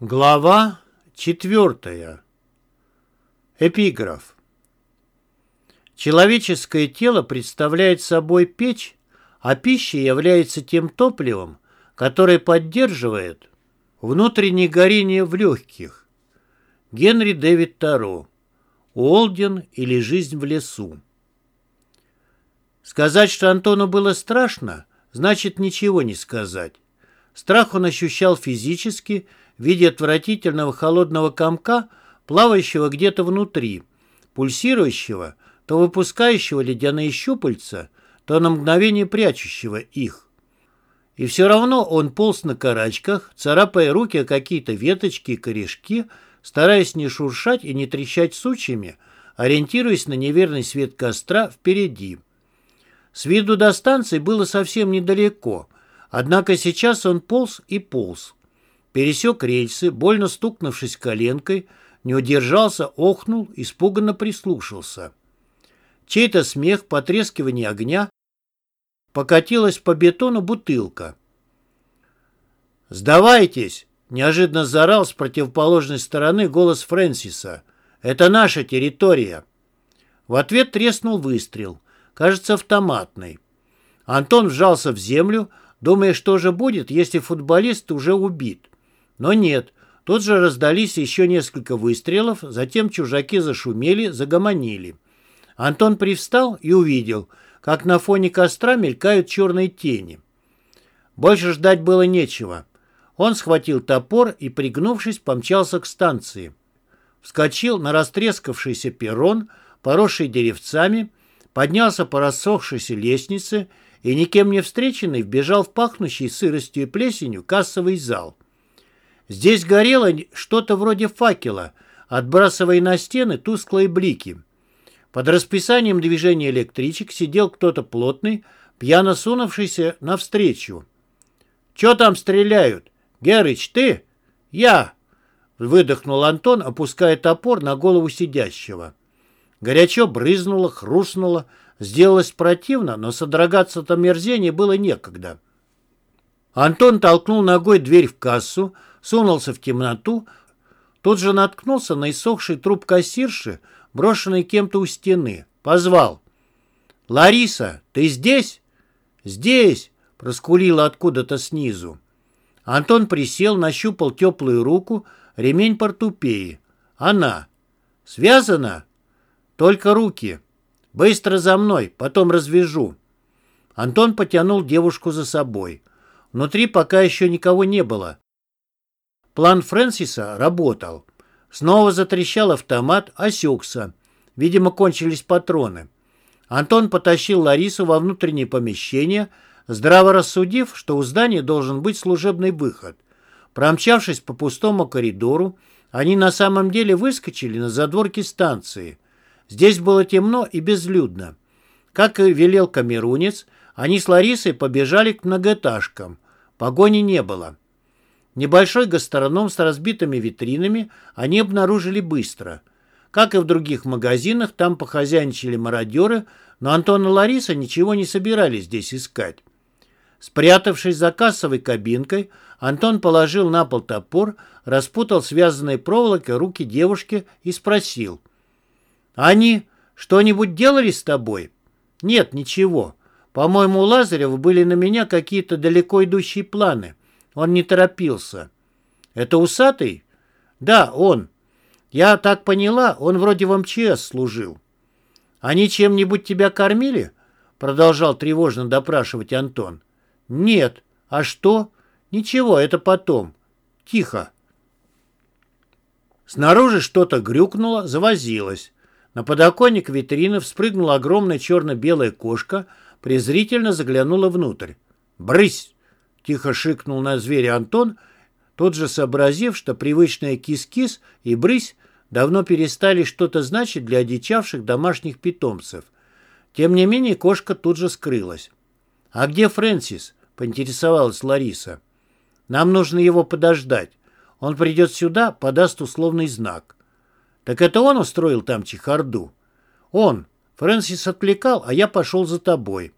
Глава четвертая. Эпиграф. Человеческое тело представляет собой печь, а пища является тем топливом, которое поддерживает внутреннее горение в легких. Генри Дэвид Таро. Уолден или жизнь в лесу. Сказать, что Антону было страшно, значит ничего не сказать. Страх он ощущал физически, в виде отвратительного холодного комка, плавающего где-то внутри, пульсирующего, то выпускающего ледяные щупальца, то на мгновение прячущего их. И все равно он полз на карачках, царапая руки о какие-то веточки и корешки, стараясь не шуршать и не трещать сучьями, ориентируясь на неверный свет костра впереди. С виду до станции было совсем недалеко, однако сейчас он полз и полз пересек рельсы, больно стукнувшись коленкой, не удержался, охнул, испуганно прислушался. Чей-то смех, потрескивание огня, покатилась по бетону бутылка. «Сдавайтесь!» — неожиданно заорал с противоположной стороны голос Фрэнсиса. «Это наша территория!» В ответ треснул выстрел, кажется, автоматный. Антон вжался в землю, думая, что же будет, если футболист уже убит. Но нет, тут же раздались еще несколько выстрелов, затем чужаки зашумели, загомонили. Антон привстал и увидел, как на фоне костра мелькают черные тени. Больше ждать было нечего. Он схватил топор и, пригнувшись, помчался к станции. Вскочил на растрескавшийся перрон, поросший деревцами, поднялся по рассохшейся лестнице и, никем не встреченный, вбежал в пахнущий сыростью и плесенью кассовый зал. Здесь горело что-то вроде факела, отбрасывая на стены тусклые блики. Под расписанием движения электричек сидел кто-то плотный, пьяно сунувшийся навстречу. «Чё там стреляют? Герыч, ты?» «Я!» — выдохнул Антон, опуская топор на голову сидящего. Горячо брызнуло, хрустнуло, сделалось противно, но содрогаться-то мерзение было некогда. Антон толкнул ногой дверь в кассу, сунулся в темноту, тут же наткнулся на иссохший труп кассирши, брошенный кем-то у стены. Позвал. «Лариса, ты здесь?» «Здесь!» — проскулила откуда-то снизу. Антон присел, нащупал теплую руку, ремень портупеи. «Она!» «Связана?» «Только руки!» «Быстро за мной, потом развяжу!» Антон потянул девушку за собой. Внутри пока еще никого не было, План Фрэнсиса работал. Снова затрещал автомат, осекся. Видимо, кончились патроны. Антон потащил Ларису во внутреннее помещение, здраво рассудив, что у здания должен быть служебный выход. Промчавшись по пустому коридору, они на самом деле выскочили на задворки станции. Здесь было темно и безлюдно. Как и велел камерунец, они с Ларисой побежали к многоэтажкам. Погони не было. Небольшой гастроном с разбитыми витринами они обнаружили быстро. Как и в других магазинах, там похозяйничали мародеры, но Антон и Лариса ничего не собирались здесь искать. Спрятавшись за кассовой кабинкой, Антон положил на пол топор, распутал связанной проволокой руки девушки и спросил. «Они что-нибудь делали с тобой?» «Нет, ничего. По-моему, у Лазарева были на меня какие-то далеко идущие планы». Он не торопился. «Это усатый?» «Да, он. Я так поняла, он вроде в МЧС служил». «Они чем-нибудь тебя кормили?» Продолжал тревожно допрашивать Антон. «Нет. А что?» «Ничего, это потом. Тихо». Снаружи что-то грюкнуло, завозилось. На подоконник витрины вспрыгнула огромная черно-белая кошка, презрительно заглянула внутрь. «Брысь!» Тихо шикнул на зверя Антон, тот же сообразив, что привычная кис-кис и брысь давно перестали что-то значить для одичавших домашних питомцев. Тем не менее кошка тут же скрылась. «А где Фрэнсис?» — поинтересовалась Лариса. «Нам нужно его подождать. Он придет сюда, подаст условный знак». «Так это он устроил там чехарду?» «Он. Фрэнсис отвлекал, а я пошел за тобой».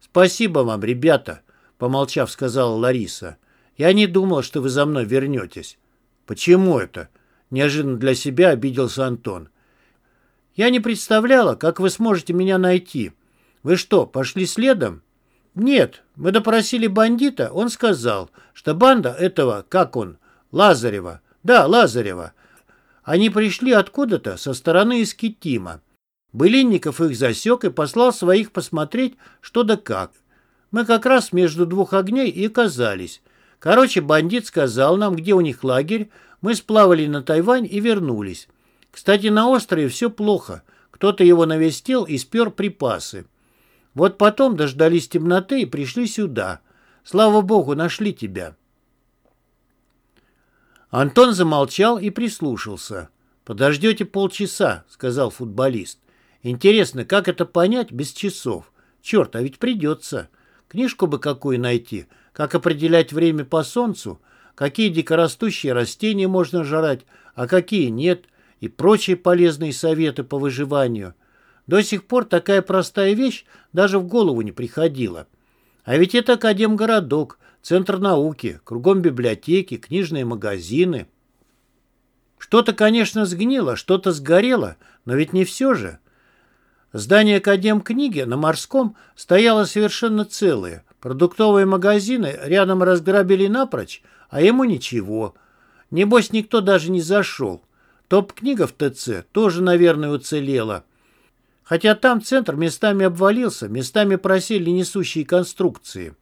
«Спасибо вам, ребята», Помолчав, сказала Лариса. «Я не думал, что вы за мной вернетесь». Почему это? Неожиданно для себя обиделся Антон. Я не представляла, как вы сможете меня найти. Вы что, пошли следом? Нет, мы допросили бандита, он сказал, что банда этого, как он, Лазарева. Да, Лазарева. Они пришли откуда-то со стороны Искитима. Былинников их засек и послал своих посмотреть, что да как. Мы как раз между двух огней и оказались. Короче, бандит сказал нам, где у них лагерь. Мы сплавали на Тайвань и вернулись. Кстати, на острове все плохо. Кто-то его навестил и спер припасы. Вот потом дождались темноты и пришли сюда. Слава богу, нашли тебя. Антон замолчал и прислушался. «Подождете полчаса», — сказал футболист. «Интересно, как это понять без часов? Черт, а ведь придется. Книжку бы какую найти, как определять время по солнцу, какие дикорастущие растения можно жрать, а какие нет, и прочие полезные советы по выживанию. До сих пор такая простая вещь даже в голову не приходила. А ведь это Академгородок, центр науки, кругом библиотеки, книжные магазины. Что-то, конечно, сгнило, что-то сгорело, но ведь не все же. Здание Академкниги на Морском стояло совершенно целое. Продуктовые магазины рядом разграбили напрочь, а ему ничего. Небось, никто даже не зашел. Топ-книга в ТЦ тоже, наверное, уцелела. Хотя там центр местами обвалился, местами просели несущие конструкции.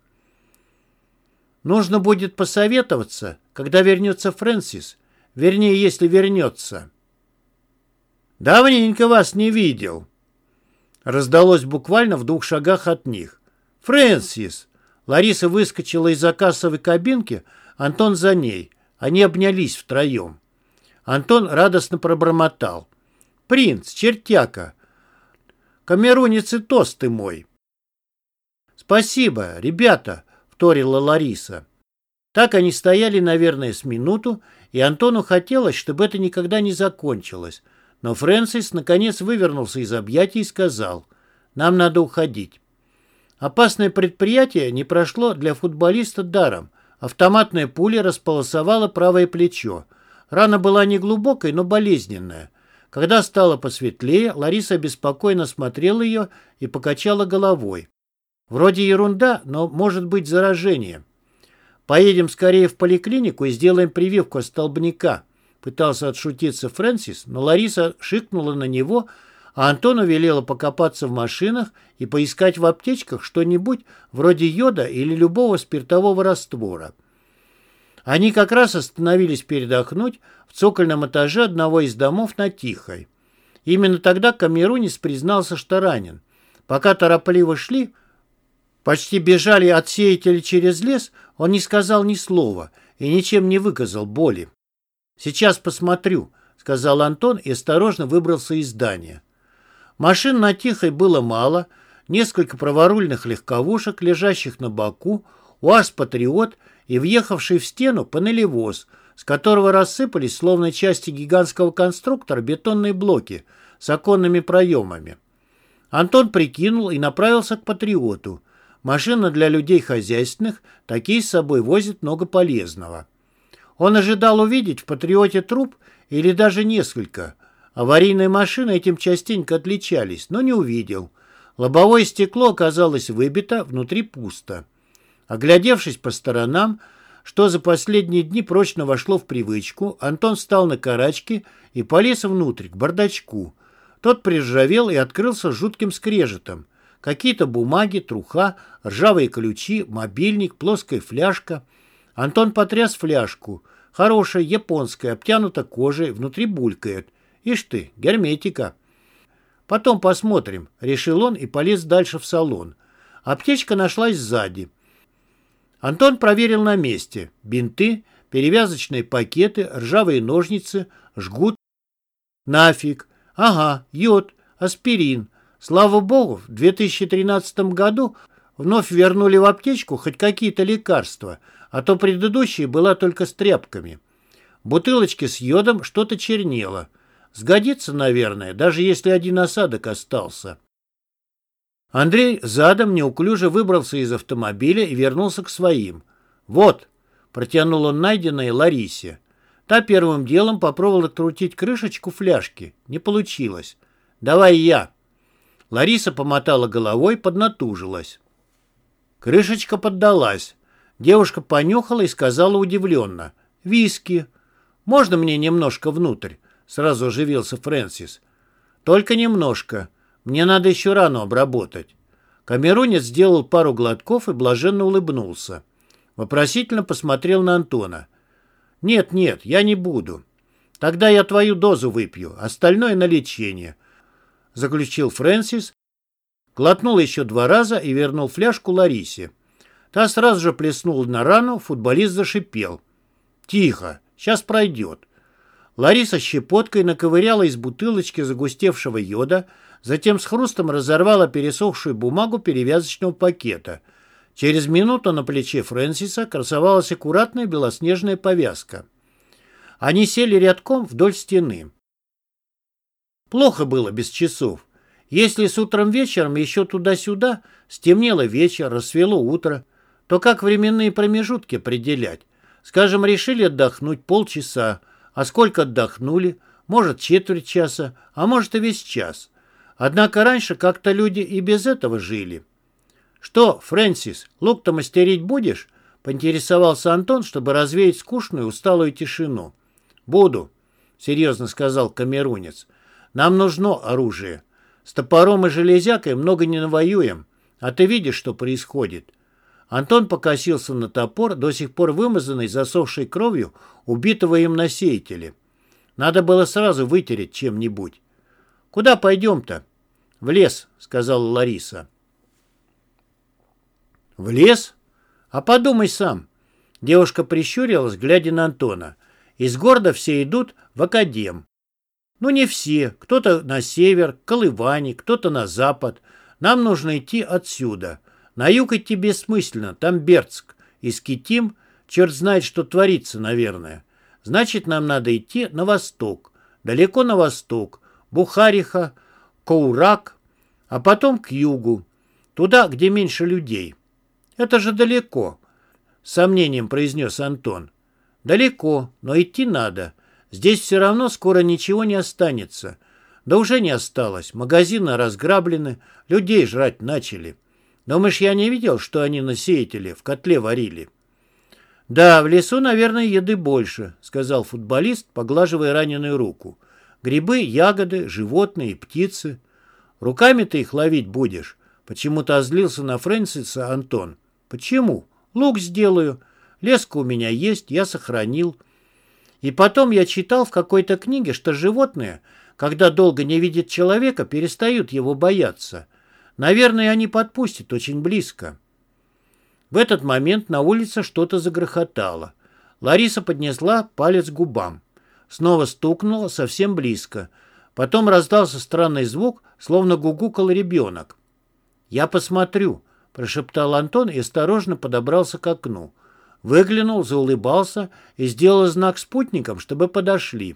Нужно будет посоветоваться, когда вернется Фрэнсис. Вернее, если вернется. «Давненько вас не видел», Раздалось буквально в двух шагах от них. «Фрэнсис!» Лариса выскочила из-за кассовой кабинки, Антон за ней. Они обнялись втроем. Антон радостно пробормотал. «Принц, чертяка! Камерунец и тост ты мой!» «Спасибо, ребята!» — вторила Лариса. Так они стояли, наверное, с минуту, и Антону хотелось, чтобы это никогда не закончилось. Но Фрэнсис наконец вывернулся из объятий и сказал, «Нам надо уходить». Опасное предприятие не прошло для футболиста даром. Автоматная пуля располосовала правое плечо. Рана была не глубокой, но болезненная. Когда стало посветлее, Лариса беспокойно смотрела ее и покачала головой. Вроде ерунда, но может быть заражение. Поедем скорее в поликлинику и сделаем прививку от столбняка. Пытался отшутиться Фрэнсис, но Лариса шикнула на него, а Антону велела покопаться в машинах и поискать в аптечках что-нибудь вроде йода или любого спиртового раствора. Они как раз остановились передохнуть в цокольном этаже одного из домов на Тихой. Именно тогда Камерунис признался, что ранен. Пока торопливо шли, почти бежали от сеятеля через лес, он не сказал ни слова и ничем не выказал боли. «Сейчас посмотрю», — сказал Антон и осторожно выбрался из здания. Машин на Тихой было мало, несколько праворульных легковушек, лежащих на боку, УАЗ-патриот и въехавший в стену панелевоз, с которого рассыпались, словно части гигантского конструктора, бетонные блоки с оконными проемами. Антон прикинул и направился к «Патриоту». Машина для людей хозяйственных, такие с собой возят много полезного. Он ожидал увидеть в «Патриоте» труп или даже несколько. Аварийные машины этим частенько отличались, но не увидел. Лобовое стекло оказалось выбито, внутри пусто. Оглядевшись по сторонам, что за последние дни прочно вошло в привычку, Антон встал на карачки и полез внутрь, к бардачку. Тот приржавел и открылся жутким скрежетом. Какие-то бумаги, труха, ржавые ключи, мобильник, плоская фляжка — Антон потряс фляжку. Хорошая, японская, обтянута кожей, внутри булькает. Ишь ты, герметика. Потом посмотрим, решил он и полез дальше в салон. Аптечка нашлась сзади. Антон проверил на месте. Бинты, перевязочные пакеты, ржавые ножницы, жгут. Нафиг. Ага, йод, аспирин. Слава богу, в 2013 году вновь вернули в аптечку хоть какие-то лекарства – а то предыдущая была только с тряпками. Бутылочки с йодом что-то чернело. Сгодится, наверное, даже если один осадок остался. Андрей задом неуклюже выбрался из автомобиля и вернулся к своим. «Вот», — протянул он найденное Ларисе. Та первым делом попробовала крутить крышечку фляжки. Не получилось. «Давай я». Лариса помотала головой, поднатужилась. Крышечка поддалась. Девушка понюхала и сказала удивленно. «Виски. Можно мне немножко внутрь?» Сразу оживился Фрэнсис. «Только немножко. Мне надо еще рану обработать». Камерунец сделал пару глотков и блаженно улыбнулся. Вопросительно посмотрел на Антона. «Нет, нет, я не буду. Тогда я твою дозу выпью, остальное на лечение», — заключил Фрэнсис, глотнул еще два раза и вернул фляжку Ларисе. Та сразу же плеснула на рану, футболист зашипел. «Тихо, сейчас пройдет». Лариса щепоткой наковыряла из бутылочки загустевшего йода, затем с хрустом разорвала пересохшую бумагу перевязочного пакета — Через минуту на плече Фрэнсиса красовалась аккуратная белоснежная повязка. Они сели рядком вдоль стены. Плохо было без часов. Если с утром вечером еще туда-сюда, стемнело вечер, рассвело утро, то как временные промежутки определять? Скажем, решили отдохнуть полчаса, а сколько отдохнули? Может, четверть часа, а может и весь час. Однако раньше как-то люди и без этого жили. «Что, Фрэнсис, лук-то мастерить будешь?» — поинтересовался Антон, чтобы развеять скучную, усталую тишину. «Буду», — серьезно сказал камерунец. «Нам нужно оружие. С топором и железякой много не навоюем, а ты видишь, что происходит». Антон покосился на топор, до сих пор вымазанный засохшей кровью убитого им носеятеля. Надо было сразу вытереть чем-нибудь. «Куда пойдем-то?» «В лес», — сказала Лариса. «В лес? А подумай сам». Девушка прищурилась, глядя на Антона. «Из города все идут в академ. Ну, не все. Кто-то на север, к кто-то на запад. Нам нужно идти отсюда. На юг идти бессмысленно, там Бердск. И Скитим, черт знает, что творится, наверное. Значит, нам надо идти на восток. Далеко на восток. Бухариха, Коурак, а потом к югу. Туда, где меньше людей. «Это же далеко», — сомнением произнес Антон. «Далеко, но идти надо. Здесь все равно скоро ничего не останется. Да уже не осталось. Магазины разграблены, людей жрать начали. Думаешь, я не видел, что они на сеятеле в котле варили?» «Да, в лесу, наверное, еды больше», — сказал футболист, поглаживая раненую руку. «Грибы, ягоды, животные, птицы. Руками ты их ловить будешь?» Почему-то озлился на Фрэнсиса Антон. Почему? Лук сделаю. Леска у меня есть, я сохранил. И потом я читал в какой-то книге, что животные, когда долго не видят человека, перестают его бояться. Наверное, они подпустят очень близко. В этот момент на улице что-то загрохотало. Лариса поднесла палец к губам. Снова стукнула совсем близко. Потом раздался странный звук, словно гугукал ребенок. «Я посмотрю», прошептал Антон и осторожно подобрался к окну. Выглянул, заулыбался и сделал знак спутникам, чтобы подошли.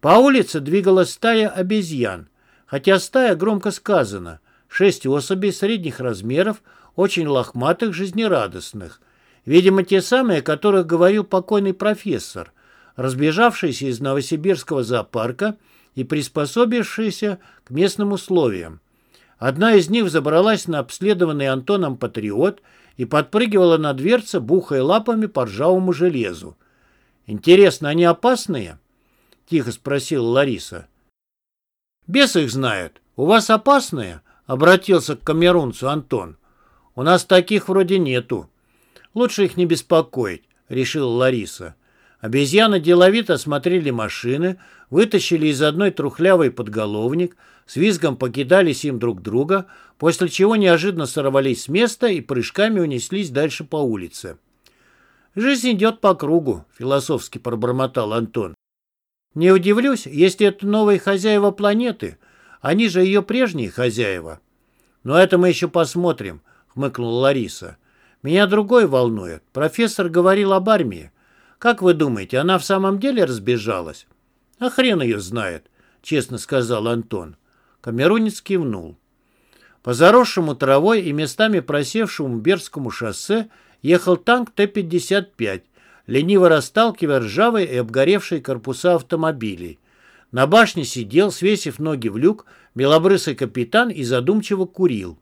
По улице двигалась стая обезьян. Хотя стая громко сказано. Шесть особей средних размеров, очень лохматых, жизнерадостных. Видимо, те самые, о которых говорил покойный профессор, разбежавшиеся из Новосибирского зоопарка и приспособившиеся к местным условиям. Одна из них забралась на обследованный Антоном патриот и подпрыгивала на дверце, бухая лапами по ржавому железу. «Интересно, они опасные?» — тихо спросила Лариса. «Бес их знает. У вас опасные?» — обратился к камерунцу Антон. «У нас таких вроде нету. Лучше их не беспокоить», — решила Лариса. Обезьяны деловито осмотрели машины, вытащили из одной трухлявый подголовник, с визгом покидались им друг друга, после чего неожиданно сорвались с места и прыжками унеслись дальше по улице. «Жизнь идет по кругу», — философски пробормотал Антон. «Не удивлюсь, если это новые хозяева планеты. Они же ее прежние хозяева». «Но это мы еще посмотрим», — хмыкнула Лариса. «Меня другой волнует. Профессор говорил об армии. Как вы думаете, она в самом деле разбежалась?» «А хрен ее знает», — честно сказал Антон. Камерунец кивнул. По заросшему травой и местами просевшему Бердскому шоссе ехал танк Т-55. лениво расталкивая ржавые и обгоревшие корпуса автомобилей. На башне сидел, свесив ноги в люк, белобрысый капитан и задумчиво курил.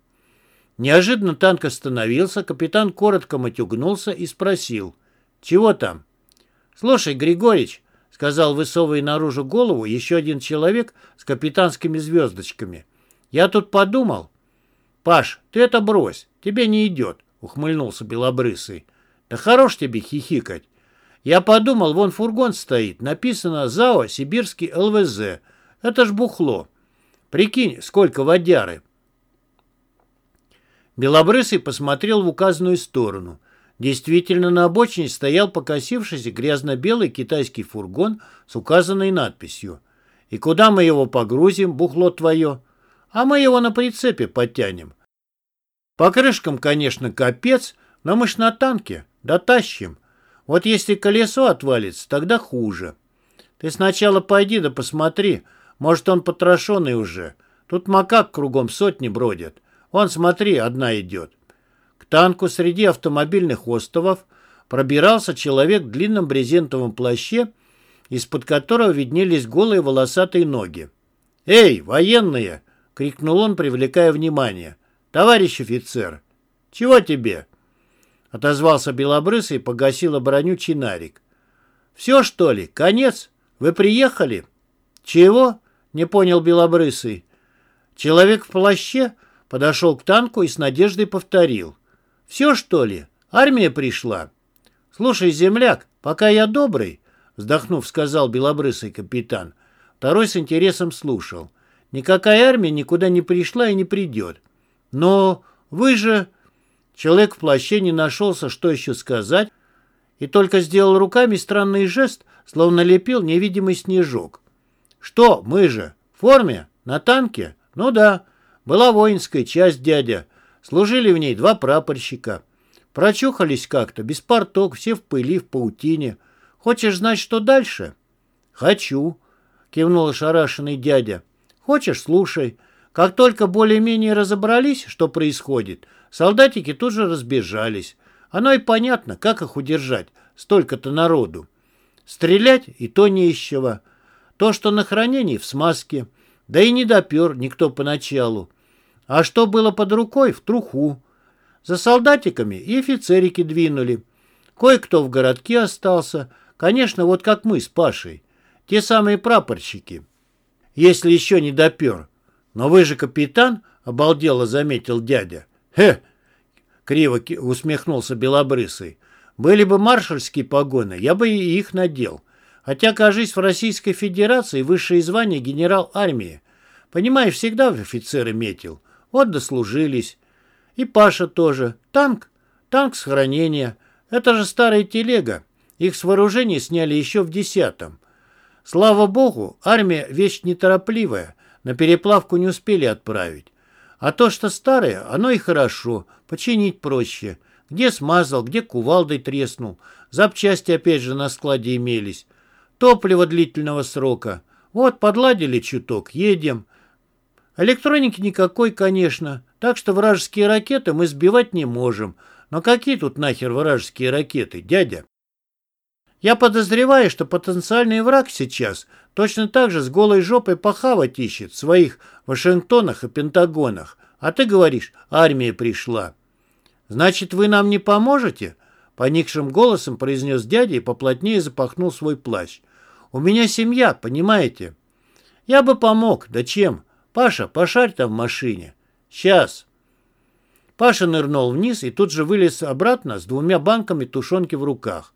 Неожиданно танк остановился, капитан коротко матюгнулся и спросил. «Чего там?» «Слушай, Григорич», — сказал высовывая наружу голову еще один человек с капитанскими звездочками. «Я тут подумал». «Паш, ты это брось, тебе не идет», — ухмыльнулся Белобрысый. «Да хорош тебе хихикать. Я подумал, вон фургон стоит, написано ЗАО «Сибирский ЛВЗ». Это ж бухло. Прикинь, сколько водяры». Белобрысый посмотрел в указанную сторону. Действительно, на обочине стоял покосившийся грязно-белый китайский фургон с указанной надписью. «И куда мы его погрузим, бухло твое?» «А мы его на прицепе подтянем». «По крышкам, конечно, капец, но мы ж на танке, дотащим. Вот если колесо отвалится, тогда хуже. Ты сначала пойди да посмотри, может, он потрошенный уже. Тут макак кругом сотни бродят. Вон, смотри, одна идет. К танку среди автомобильных остовов пробирался человек в длинном брезентовом плаще, из-под которого виднелись голые волосатые ноги. «Эй, военные!» — крикнул он, привлекая внимание. «Товарищ офицер! Чего тебе?» — отозвался Белобрысый и погасил броню чинарик. «Все, что ли? Конец? Вы приехали?» «Чего?» — не понял Белобрысый. Человек в плаще подошел к танку и с надеждой повторил. «Все, что ли? Армия пришла?» «Слушай, земляк, пока я добрый», — вздохнув, сказал белобрысый капитан. Второй с интересом слушал. «Никакая армия никуда не пришла и не придет. Но вы же...» Человек в плаще не нашелся, что еще сказать, и только сделал руками странный жест, словно лепил невидимый снежок. «Что, мы же? В форме? На танке? Ну да. Была воинская часть, дядя. Служили в ней два прапорщика. Прочухались как-то, без порток, все в пыли, в паутине. Хочешь знать, что дальше?» «Хочу», — кивнул ошарашенный дядя. «Хочешь, слушай. Как только более-менее разобрались, что происходит, — Солдатики тут же разбежались. Оно и понятно, как их удержать, столько-то народу. Стрелять и то не из чего. То, что на хранении, в смазке. Да и не допер никто поначалу. А что было под рукой, в труху. За солдатиками и офицерики двинули. Кое-кто в городке остался. Конечно, вот как мы с Пашей. Те самые прапорщики. Если еще не допер. Но вы же капитан, обалдело заметил дядя. «Хе!» — криво усмехнулся Белобрысый. «Были бы маршальские погоны, я бы и их надел. Хотя, кажись, в Российской Федерации высшее звание генерал армии. Понимаешь, всегда в офицеры метил. Вот дослужились. И Паша тоже. Танк? Танк с хранения. Это же старая телега. Их с вооружения сняли еще в десятом. Слава богу, армия вещь неторопливая. На переплавку не успели отправить. А то, что старое, оно и хорошо, починить проще. Где смазал, где кувалдой треснул. Запчасти опять же на складе имелись. Топливо длительного срока. Вот, подладили чуток, едем. Электроники никакой, конечно. Так что вражеские ракеты мы сбивать не можем. Но какие тут нахер вражеские ракеты, дядя? Я подозреваю, что потенциальный враг сейчас точно так же с голой жопой похавать ищет в своих Вашингтонах и Пентагонах. А ты говоришь, армия пришла. Значит, вы нам не поможете? Поникшим голосом произнес дядя и поплотнее запахнул свой плащ. У меня семья, понимаете? Я бы помог, да чем? Паша, пошарь там в машине. Сейчас. Паша нырнул вниз и тут же вылез обратно с двумя банками тушенки в руках.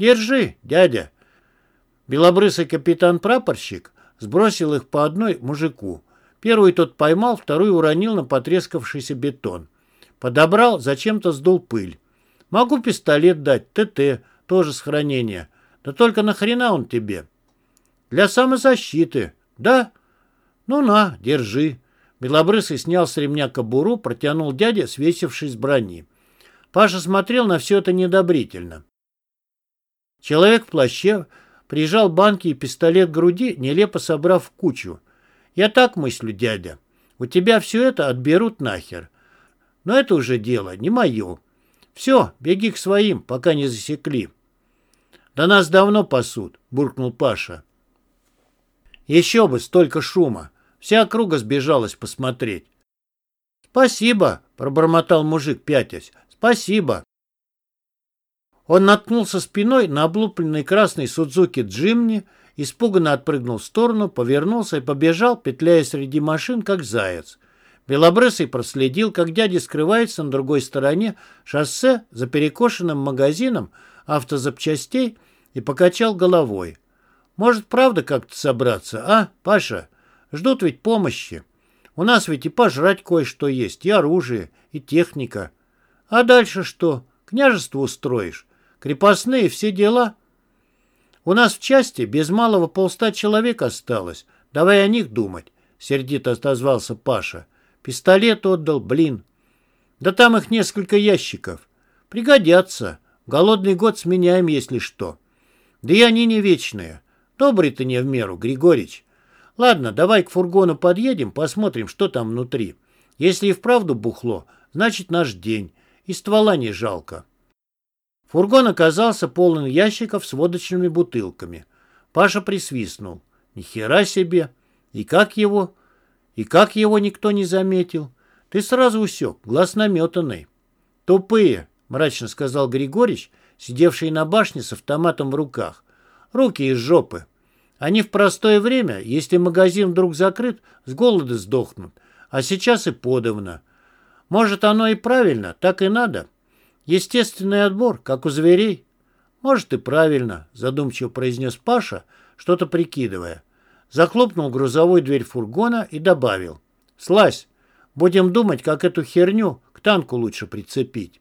«Держи, дядя!» Белобрысый капитан-прапорщик сбросил их по одной мужику. Первый тот поймал, второй уронил на потрескавшийся бетон. Подобрал, зачем-то сдул пыль. «Могу пистолет дать, ТТ, тоже с хранения. Да только нахрена он тебе?» «Для самозащиты. Да?» «Ну на, держи». Белобрысый снял с ремня кобуру, протянул дяде, свесившись с брони. Паша смотрел на все это недобрительно. Человек в плаще прижал банки и пистолет к груди, нелепо собрав в кучу. «Я так мыслю, дядя. У тебя все это отберут нахер. Но это уже дело не мое. Все, беги к своим, пока не засекли». Да нас давно пасут, буркнул Паша. Еще бы, столько шума. Вся округа сбежалась посмотреть. «Спасибо», — пробормотал мужик, пятясь. «Спасибо». Он наткнулся спиной на облупленный красный Судзуки Джимни, испуганно отпрыгнул в сторону, повернулся и побежал, петляя среди машин, как заяц. Белобрысый проследил, как дядя скрывается на другой стороне шоссе за перекошенным магазином автозапчастей и покачал головой. «Может, правда как-то собраться, а, Паша? Ждут ведь помощи. У нас ведь и пожрать кое-что есть, и оружие, и техника. А дальше что? Княжество устроишь? Крепостные все дела?» «У нас в части без малого полста человек осталось. Давай о них думать», — сердито отозвался Паша. Пистолет отдал, блин. Да там их несколько ящиков. Пригодятся. Голодный год сменяем, если что. Да и они не вечные. Добрый ты не в меру, Григорич. Ладно, давай к фургону подъедем, посмотрим, что там внутри. Если и вправду бухло, значит наш день. И ствола не жалко. Фургон оказался полон ящиков с водочными бутылками. Паша присвистнул. Ни хера себе. И как его? И как его никто не заметил? Ты сразу усек, глаз наметанный. Тупые, мрачно сказал Григорич, сидевший на башне с автоматом в руках. Руки из жопы. Они в простое время, если магазин вдруг закрыт, с голода сдохнут. А сейчас и подавно. Может, оно и правильно, так и надо. Естественный отбор, как у зверей. Может, и правильно, задумчиво произнес Паша, что-то прикидывая захлопнул грузовую дверь фургона и добавил. «Слазь, будем думать, как эту херню к танку лучше прицепить».